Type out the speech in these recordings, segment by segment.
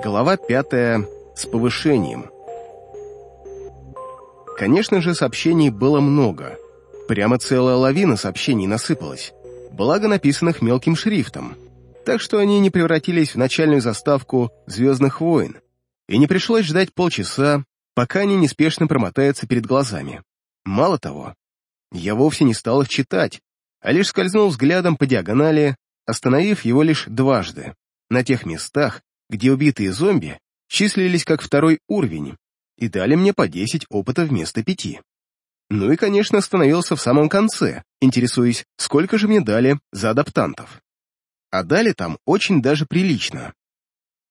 Глава пятая. С повышением. Конечно же, сообщений было много. Прямо целая лавина сообщений насыпалась, благо написанных мелким шрифтом, так что они не превратились в начальную заставку «Звездных войн», и не пришлось ждать полчаса, пока они неспешно промотаются перед глазами. Мало того, я вовсе не стал их читать, а лишь скользнул взглядом по диагонали, остановив его лишь дважды, на тех местах, где убитые зомби числились как второй уровень и дали мне по 10 опыта вместо пяти. Ну и, конечно, остановился в самом конце, интересуясь, сколько же мне дали за адаптантов. А дали там очень даже прилично.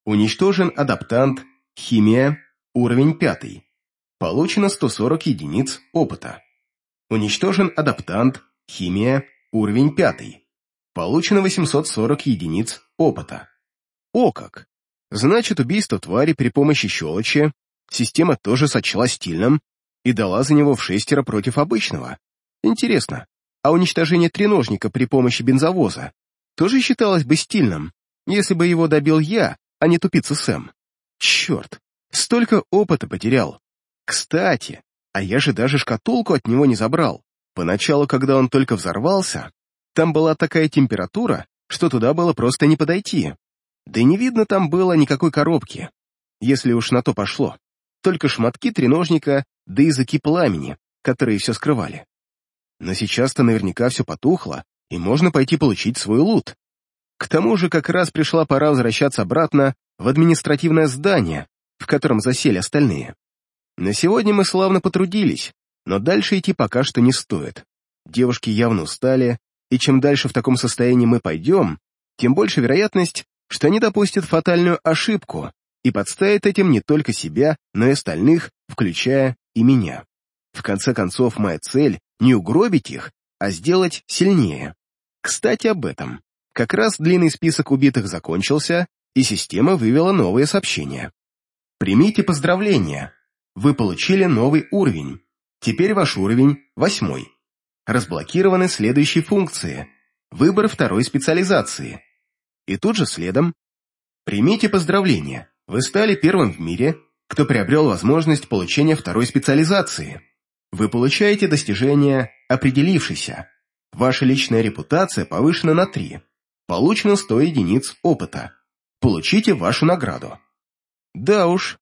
Уничтожен адаптант «Химия», уровень пятый. Получено 140 единиц опыта. Уничтожен адаптант «Химия», уровень пятый. Получено 840 единиц опыта. О как! Значит, убийство твари при помощи щелочи система тоже сочла стильным и дала за него в шестеро против обычного. Интересно, а уничтожение треножника при помощи бензовоза тоже считалось бы стильным, если бы его добил я, а не тупица Сэм. Черт, столько опыта потерял. Кстати, а я же даже шкатулку от него не забрал. Поначалу, когда он только взорвался, там была такая температура, что туда было просто не подойти. Да и не видно там было никакой коробки, если уж на то пошло. Только шматки треножника, да языки пламени, которые все скрывали. Но сейчас-то наверняка все потухло, и можно пойти получить свой лут. К тому же как раз пришла пора возвращаться обратно в административное здание, в котором засели остальные. На сегодня мы славно потрудились, но дальше идти пока что не стоит. Девушки явно устали, и чем дальше в таком состоянии мы пойдем, тем больше вероятность, что они допустят фатальную ошибку и подставят этим не только себя, но и остальных, включая и меня. В конце концов, моя цель — не угробить их, а сделать сильнее. Кстати, об этом. Как раз длинный список убитых закончился, и система вывела новые сообщения. Примите поздравления. Вы получили новый уровень. Теперь ваш уровень — восьмой. Разблокированы следующие функции. Выбор второй специализации. И тут же следом «Примите поздравления, вы стали первым в мире, кто приобрел возможность получения второй специализации. Вы получаете достижение «Определившийся». Ваша личная репутация повышена на 3. Получено 100 единиц опыта. Получите вашу награду. Да уж,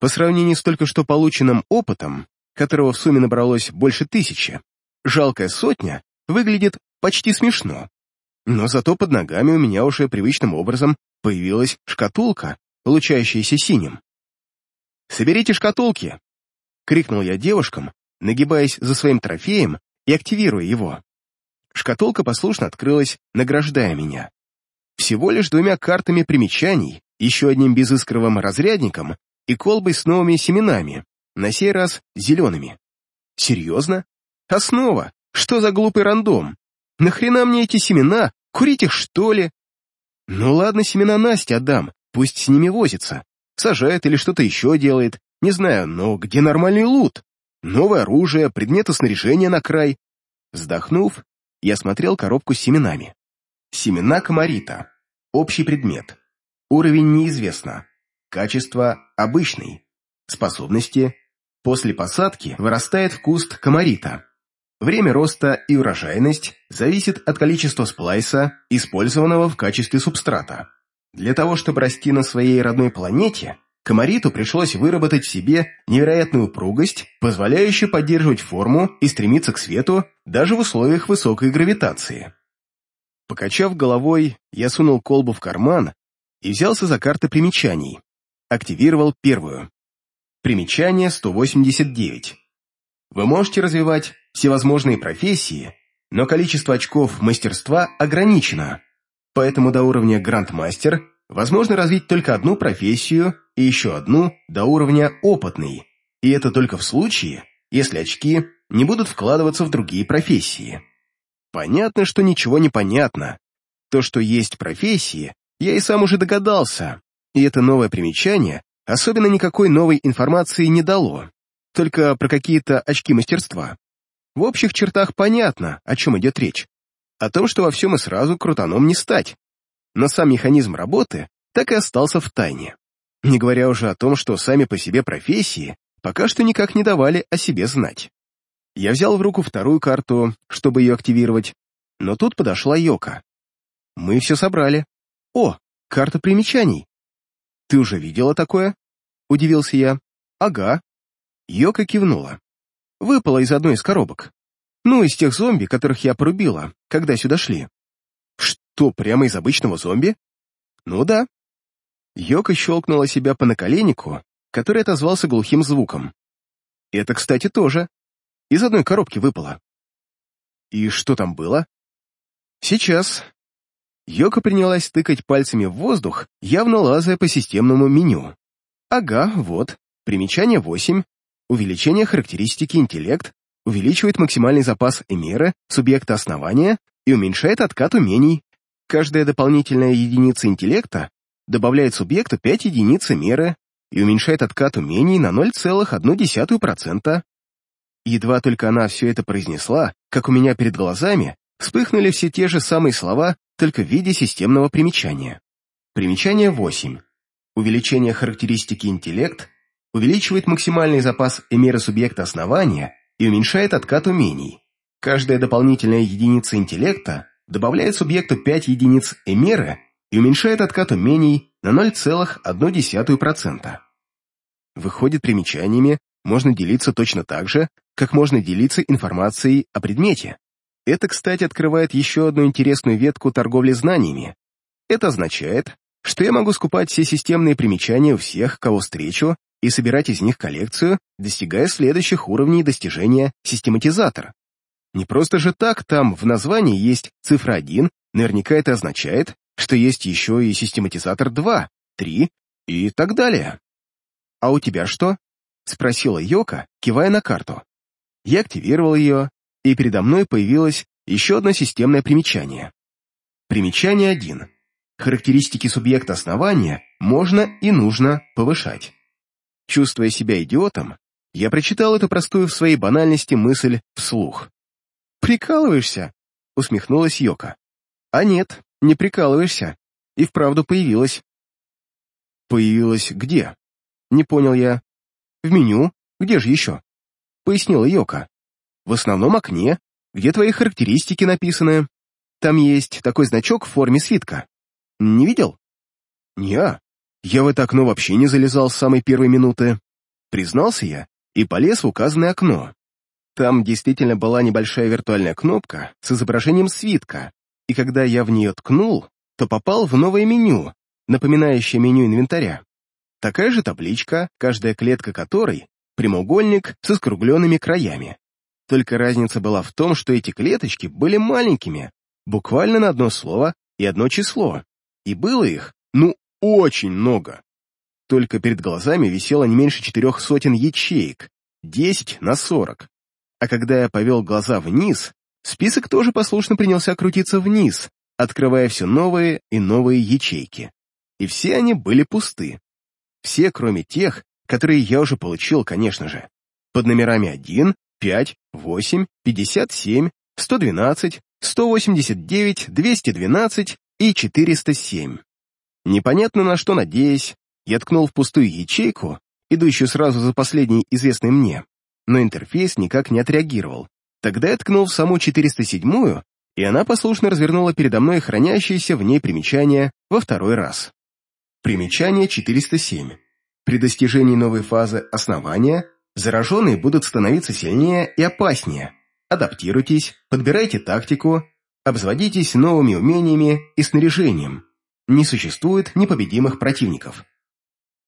по сравнению с только что полученным опытом, которого в сумме набралось больше тысячи, жалкая сотня выглядит почти смешно. Но зато под ногами у меня уже привычным образом появилась шкатулка, получающаяся синим. «Соберите шкатулки!» — крикнул я девушкам, нагибаясь за своим трофеем и активируя его. Шкатулка послушно открылась, награждая меня. Всего лишь двумя картами примечаний, еще одним безыскровым разрядником и колбой с новыми семенами, на сей раз зелеными. Серьезно? Основа? Что за глупый рандом? Нахрена мне эти семена? Курить их, что ли? Ну ладно, семена Насте отдам, пусть с ними возится. Сажает или что-то еще делает, не знаю, но где нормальный лут? Новое оружие, предметы снаряжения на край. Вздохнув, я смотрел коробку с семенами. Семена комарита. Общий предмет. Уровень неизвестно. Качество обычный. Способности. После посадки вырастает в куст комарита. Время роста и урожайность зависит от количества сплайса, использованного в качестве субстрата. Для того, чтобы расти на своей родной планете, комариту пришлось выработать в себе невероятную упругость, позволяющую поддерживать форму и стремиться к свету даже в условиях высокой гравитации. Покачав головой, я сунул колбу в карман и взялся за карты примечаний. Активировал первую. Примечание 189. Вы можете развивать всевозможные профессии, но количество очков мастерства ограничено, поэтому до уровня грандмастер возможно развить только одну профессию и еще одну до уровня опытный, и это только в случае, если очки не будут вкладываться в другие профессии. Понятно, что ничего не понятно. То, что есть профессии, я и сам уже догадался, и это новое примечание особенно никакой новой информации не дало, только про какие-то очки мастерства. В общих чертах понятно, о чем идет речь. О том, что во всем и сразу крутаном не стать. Но сам механизм работы так и остался в тайне. не говоря уже о том, что сами по себе профессии пока что никак не давали о себе знать. Я взял в руку вторую карту, чтобы ее активировать, но тут подошла Йока. Мы все собрали. О, карта примечаний. Ты уже видела такое? Удивился я. Ага. Йока кивнула. Выпала из одной из коробок. Ну, из тех зомби, которых я порубила, когда сюда шли. Что, прямо из обычного зомби? Ну да. Йока щелкнула себя по наколеннику, который отозвался глухим звуком. Это, кстати, тоже. Из одной коробки выпало. И что там было? Сейчас. Йока принялась тыкать пальцами в воздух, явно лазая по системному меню. Ага, вот. Примечание 8. Увеличение характеристики интеллект увеличивает максимальный запас эмера, субъекта основания и уменьшает откат умений. Каждая дополнительная единица интеллекта добавляет субъекту 5 единиц меры и уменьшает откат умений на 0,1%. Едва только она все это произнесла, как у меня перед глазами вспыхнули все те же самые слова, только в виде системного примечания. Примечание 8. Увеличение характеристики интеллект увеличивает максимальный запас эмера субъекта основания и уменьшает откат умений. Каждая дополнительная единица интеллекта добавляет субъекту 5 единиц эмеры и уменьшает откат умений на 0,1%. Выходит, примечаниями можно делиться точно так же, как можно делиться информацией о предмете. Это, кстати, открывает еще одну интересную ветку торговли знаниями. Это означает, что я могу скупать все системные примечания у всех, кого встречу, и собирать из них коллекцию, достигая следующих уровней достижения систематизатора. Не просто же так там в названии есть цифра 1, наверняка это означает, что есть еще и систематизатор 2, 3 и так далее. «А у тебя что?» — спросила Йока, кивая на карту. Я активировал ее, и передо мной появилось еще одно системное примечание. Примечание 1. Характеристики субъекта основания можно и нужно повышать. Чувствуя себя идиотом, я прочитал эту простую в своей банальности мысль вслух. «Прикалываешься?» — усмехнулась Йока. «А нет, не прикалываешься. И вправду появилась. Появилась где? Не понял я. В меню. Где же еще? Пояснила Йока. В основном окне, где твои характеристики написаны. Там есть такой значок в форме свитка. Не видел? Неа. Я в это окно вообще не залезал с самой первой минуты. Признался я и полез в указанное окно. Там действительно была небольшая виртуальная кнопка с изображением свитка, и когда я в нее ткнул, то попал в новое меню, напоминающее меню инвентаря. Такая же табличка, каждая клетка которой — прямоугольник со скругленными краями. Только разница была в том, что эти клеточки были маленькими, буквально на одно слово и одно число. И было их, ну, очень много. Только перед глазами висело не меньше четырех сотен ячеек, 10 на 40. А когда я повел глаза вниз, Список тоже послушно принялся крутиться вниз, открывая все новые и новые ячейки. И все они были пусты. Все, кроме тех, которые я уже получил, конечно же. Под номерами 1, 5, 8, 57, 112, 189, 212 и 407. Непонятно на что надеясь, я ткнул в пустую ячейку, идущую сразу за последней известной мне, но интерфейс никак не отреагировал. Тогда я ткнул в саму 407-ю, и она послушно развернула передо мной хранящееся в ней примечание во второй раз. Примечание 407. При достижении новой фазы основания зараженные будут становиться сильнее и опаснее. Адаптируйтесь, подбирайте тактику, обзаводитесь новыми умениями и снаряжением. Не существует непобедимых противников.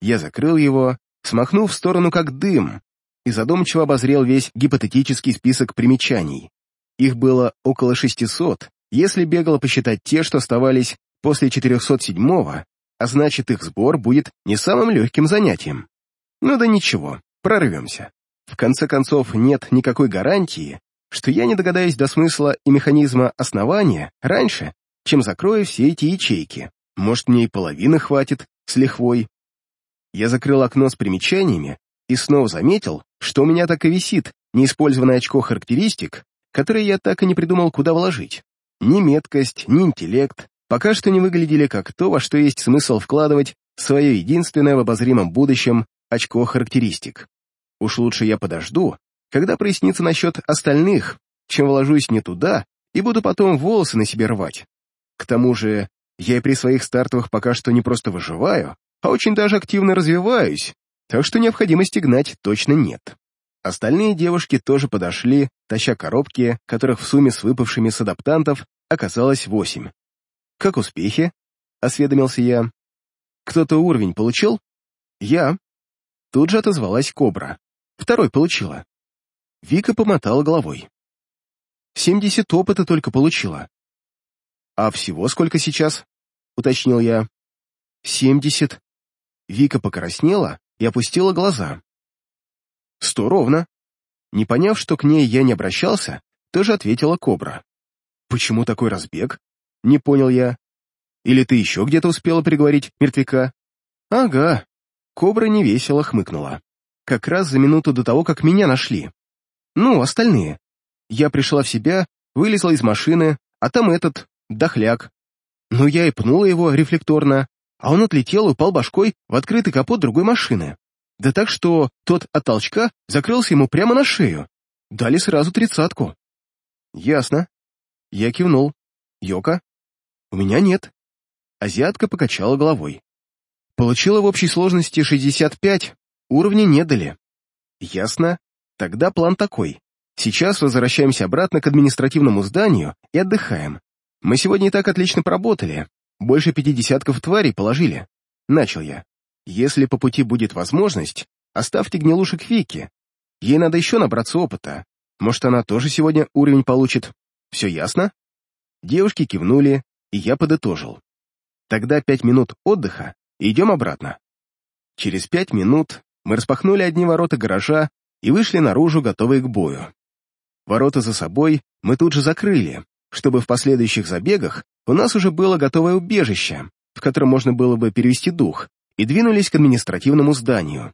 Я закрыл его, смахнув в сторону как дым, и задумчиво обозрел весь гипотетический список примечаний. Их было около 600, если бегло посчитать те, что оставались после 407-го, а значит их сбор будет не самым легким занятием. Ну да ничего, прорвемся. В конце концов, нет никакой гарантии, что я не догадаюсь до смысла и механизма основания раньше, чем закрою все эти ячейки. Может, мне и половины хватит с лихвой. Я закрыл окно с примечаниями и снова заметил, что у меня так и висит неиспользованное очко характеристик, которое я так и не придумал, куда вложить. Ни меткость, ни интеллект пока что не выглядели как то, во что есть смысл вкладывать свое единственное в обозримом будущем очко характеристик. Уж лучше я подожду, когда прояснится насчет остальных, чем вложусь не туда и буду потом волосы на себе рвать. К тому же, я и при своих стартовых пока что не просто выживаю, а очень даже активно развиваюсь, так что необходимости гнать точно нет. Остальные девушки тоже подошли, таща коробки, которых в сумме с выпавшими с адаптантов оказалось восемь. «Как успехи?» — осведомился я. «Кто-то уровень получил?» «Я». Тут же отозвалась Кобра. «Второй получила». Вика помотала головой. «Семьдесят опыта только получила». «А всего сколько сейчас?» — уточнил я. «Семьдесят». Вика покраснела и опустила глаза. «Сто ровно». Не поняв, что к ней я не обращался, тоже ответила Кобра. «Почему такой разбег?» — не понял я. «Или ты еще где-то успела приговорить мертвяка?» «Ага». Кобра невесело хмыкнула. Как раз за минуту до того, как меня нашли. Ну, остальные. Я пришла в себя, вылезла из машины, а там этот, дохляк. Ну, я и пнула его рефлекторно, а он отлетел и упал башкой в открытый капот другой машины. Да так, что тот от толчка закрылся ему прямо на шею. Дали сразу тридцатку. Ясно. Я кивнул. Йока? У меня нет. Азиатка покачала головой. Получила в общей сложности 65, уровня не дали. Ясно. Тогда план такой. Сейчас возвращаемся обратно к административному зданию и отдыхаем. Мы сегодня и так отлично поработали. Больше пяти десятков тварей положили. Начал я. Если по пути будет возможность, оставьте гнилушек Вики. Ей надо еще набраться опыта. Может, она тоже сегодня уровень получит. Все ясно? Девушки кивнули, и я подытожил. Тогда пять минут отдыха, и идем обратно. Через пять минут мы распахнули одни ворота гаража и вышли наружу, готовые к бою. Ворота за собой мы тут же закрыли, чтобы в последующих забегах у нас уже было готовое убежище, в котором можно было бы перевести дух, и двинулись к административному зданию.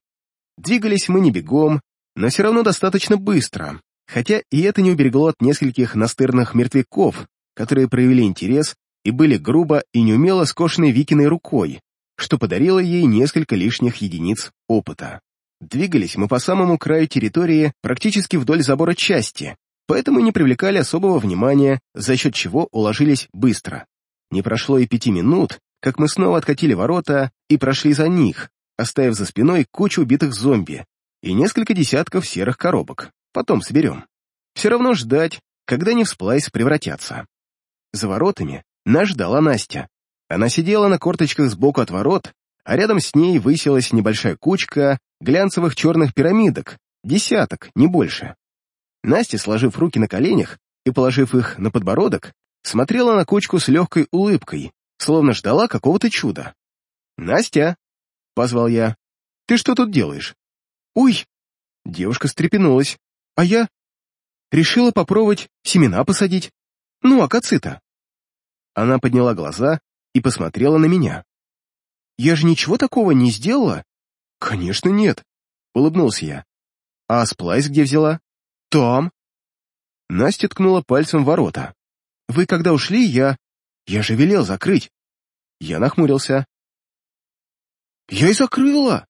Двигались мы не бегом, но все равно достаточно быстро, хотя и это не уберегло от нескольких настырных мертвяков, которые проявили интерес и были грубо и неумело скошены Викиной рукой, что подарило ей несколько лишних единиц опыта. Двигались мы по самому краю территории практически вдоль забора части, поэтому не привлекали особого внимания, за счет чего уложились быстро. Не прошло и пяти минут, как мы снова откатили ворота и прошли за них, оставив за спиной кучу убитых зомби и несколько десятков серых коробок. Потом соберем. Все равно ждать, когда они в сплайс превратятся. За воротами нас ждала Настя. Она сидела на корточках сбоку от ворот, а рядом с ней высилась небольшая кучка глянцевых черных пирамидок, десяток, не больше. Настя, сложив руки на коленях и положив их на подбородок, смотрела на кучку с легкой улыбкой, словно ждала какого-то чуда. «Настя!» — позвал я. «Ты что тут делаешь?» «Ой!» — девушка встрепенулась. «А я?» «Решила попробовать семена посадить. Ну, акацита». Она подняла глаза и посмотрела на меня. «Я же ничего такого не сделала?» «Конечно нет», — улыбнулся я. «А сплайс где взяла?» «Там». Настя ткнула пальцем в ворота. «Вы когда ушли, я...» Я же велел закрыть. Я нахмурился. Я и закрыла.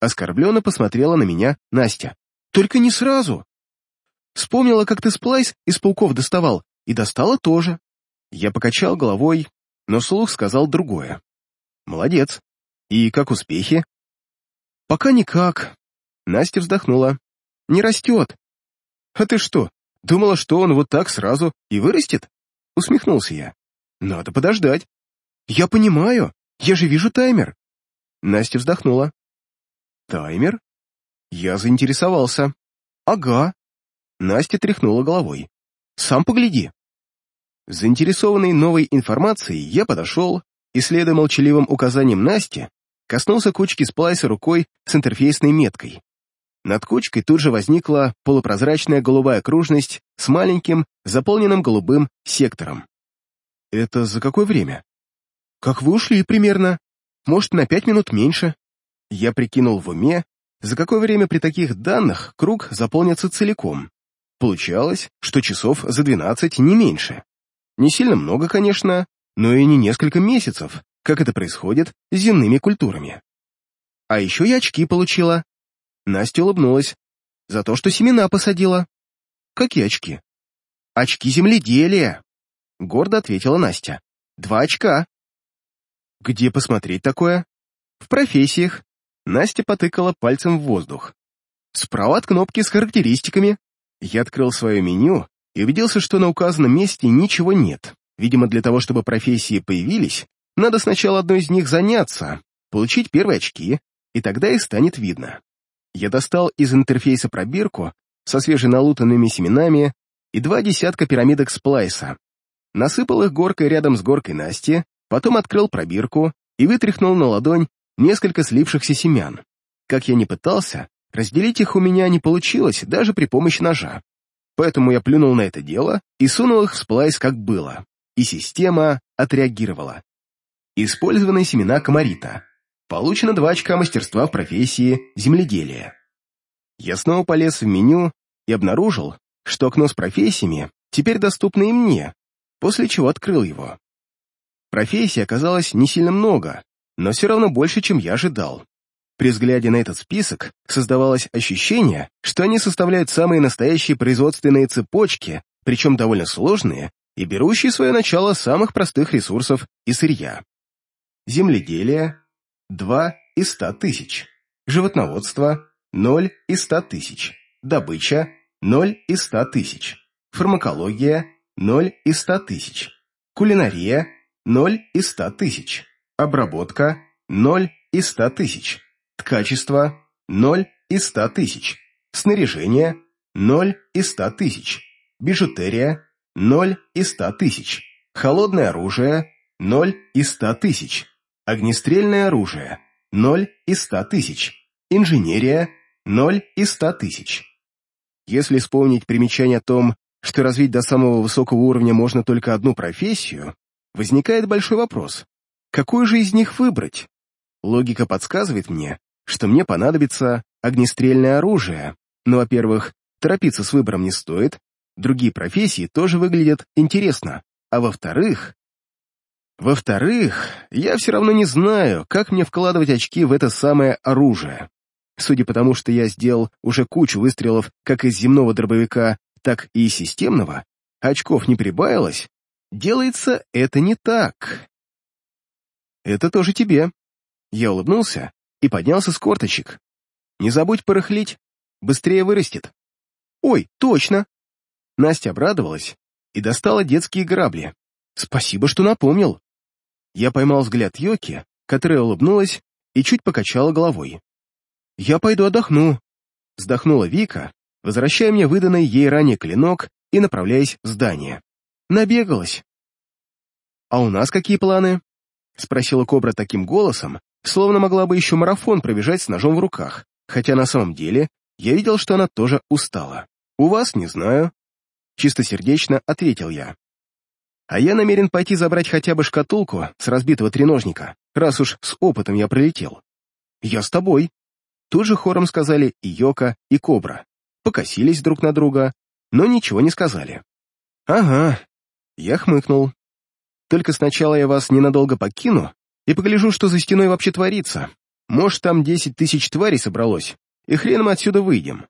Оскорбленно посмотрела на меня Настя. Только не сразу. Вспомнила, как ты сплайс из пауков доставал, и достала тоже. Я покачал головой, но слух сказал другое. Молодец. И как успехи? Пока никак. Настя вздохнула. Не растет. А ты что, думала, что он вот так сразу и вырастет? Усмехнулся я. Надо подождать. Я понимаю, я же вижу таймер. Настя вздохнула. Таймер? Я заинтересовался. Ага. Настя тряхнула головой. Сам погляди. Заинтересованный новой информацией, я подошел и, следуя молчаливым указаниям Насти, коснулся кучки сплайса рукой с интерфейсной меткой. Над кучкой тут же возникла полупрозрачная голубая окружность с маленьким, заполненным голубым сектором. Это за какое время? Как вы ушли примерно? Может, на пять минут меньше. Я прикинул в уме, за какое время при таких данных круг заполнится целиком. Получалось, что часов за двенадцать не меньше. Не сильно много, конечно, но и не несколько месяцев, как это происходит с земными культурами. А еще я очки получила. Настя улыбнулась. За то, что семена посадила. Какие очки? Очки земледелия, гордо ответила Настя. Два очка. Где посмотреть такое? В профессиях. Настя потыкала пальцем в воздух. Справа от кнопки с характеристиками. Я открыл свое меню и убедился, что на указанном месте ничего нет. Видимо, для того, чтобы профессии появились, надо сначала одной из них заняться, получить первые очки, и тогда и станет видно. Я достал из интерфейса пробирку со свеженалутанными семенами и два десятка пирамидок сплайса. Насыпал их горкой рядом с горкой Насти, потом открыл пробирку и вытряхнул на ладонь несколько слившихся семян. Как я не пытался, разделить их у меня не получилось даже при помощи ножа. Поэтому я плюнул на это дело и сунул их в сплайс как было, и система отреагировала. Использованы семена комарита. Получено два очка мастерства в профессии земледелия. Я снова полез в меню и обнаружил, что окно с профессиями теперь доступно и мне, после чего открыл его. Профессий оказалось не сильно много, но все равно больше, чем я ожидал. При взгляде на этот список создавалось ощущение, что они составляют самые настоящие производственные цепочки, причем довольно сложные и берущие свое начало самых простых ресурсов и сырья. Земледелие – 2 из 100 тысяч. Животноводство – 0 из 100 тысяч. Добыча – 0 из 100 тысяч. Фармакология – 0 из 100 тысяч. Кулинария – 0 из 100 тысяч. Обработка – 0 из 100 тысяч. Ткачество – 0 из 100 тысяч. Снаряжение – 0 из 100 тысяч. Бижутерия – 0 из 100 тысяч. Холодное оружие – 0 из 100 тысяч. Огнестрельное оружие – 0 из 100 тысяч. Инженерия – 0 из 100 тысяч. Если вспомнить примечание о том, что развить до самого высокого уровня можно только одну профессию, возникает большой вопрос. Какую же из них выбрать? Логика подсказывает мне, что мне понадобится огнестрельное оружие, но, во-первых, торопиться с выбором не стоит, другие профессии тоже выглядят интересно, а во-вторых... Во-вторых, я все равно не знаю, как мне вкладывать очки в это самое оружие. Судя по тому, что я сделал уже кучу выстрелов как из земного дробовика, так и из системного, очков не прибавилось, делается это не так. Это тоже тебе. Я улыбнулся и поднялся с корточек. Не забудь порыхлить, быстрее вырастет. Ой, точно! Настя обрадовалась и достала детские грабли. Спасибо, что напомнил. Я поймал взгляд Йоки, которая улыбнулась и чуть покачала головой. «Я пойду отдохну», — вздохнула Вика, возвращая мне выданный ей ранее клинок и направляясь в здание. Набегалась. «А у нас какие планы?» — спросила Кобра таким голосом, словно могла бы еще марафон пробежать с ножом в руках, хотя на самом деле я видел, что она тоже устала. «У вас не знаю», — чистосердечно ответил я. «А я намерен пойти забрать хотя бы шкатулку с разбитого треножника, раз уж с опытом я пролетел». «Я с тобой», Тут же хором сказали и Йока, и Кобра. Покосились друг на друга, но ничего не сказали. «Ага», — я хмыкнул. «Только сначала я вас ненадолго покину и погляжу, что за стеной вообще творится. Может, там десять тысяч тварей собралось, и хрен мы отсюда выйдем».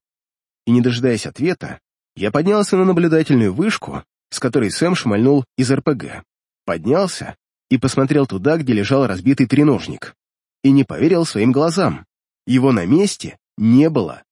И не дожидаясь ответа, я поднялся на наблюдательную вышку, с которой Сэм шмальнул из РПГ. Поднялся и посмотрел туда, где лежал разбитый треножник. И не поверил своим глазам. Его на месте не было.